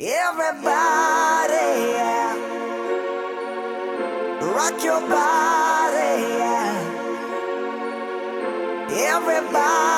Everybody, yeah. Rock your body, yeah. Everybody.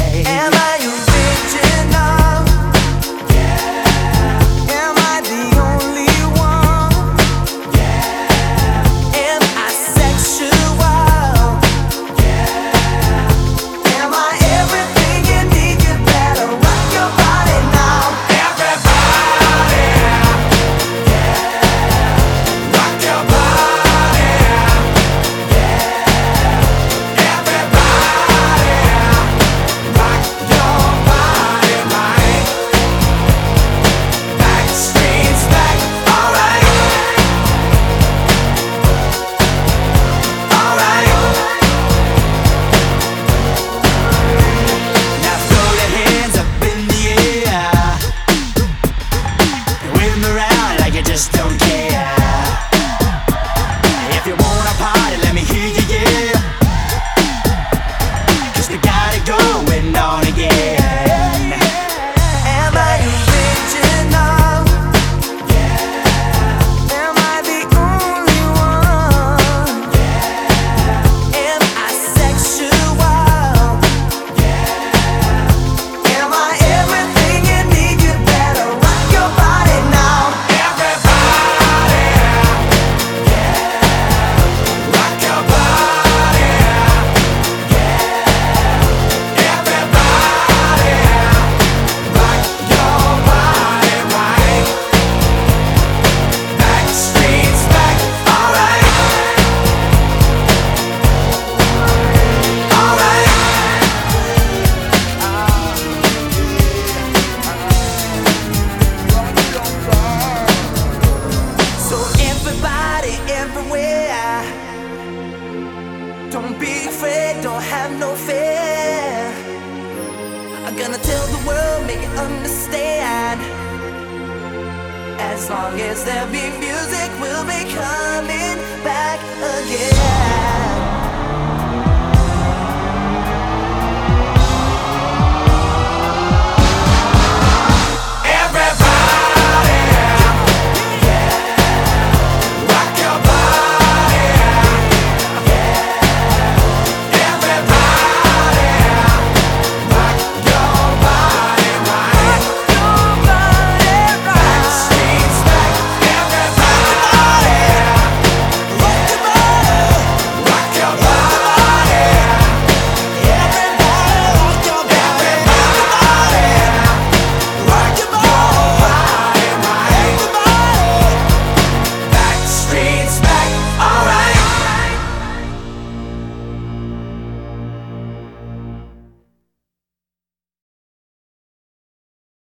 As long as there be music, we'll be coming back again.